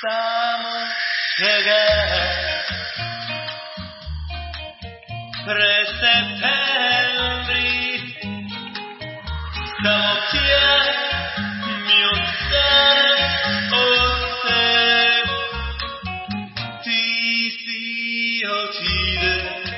साम जगह प्रसिद्ध Ti si uccide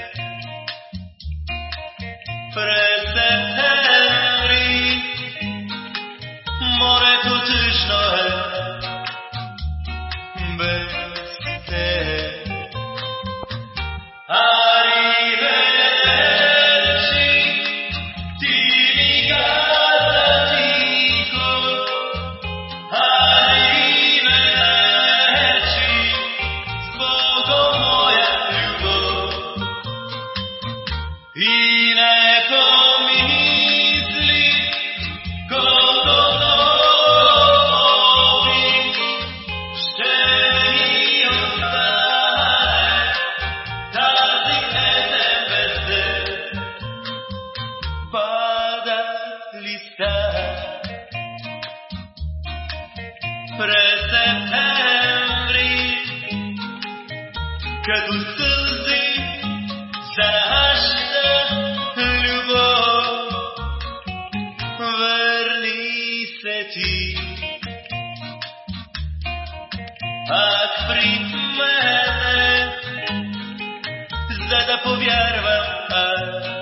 lista Preseptembri Kad u srzi zašta ljubav Vrni se ti. Ak prid mene Zada povjervam, ak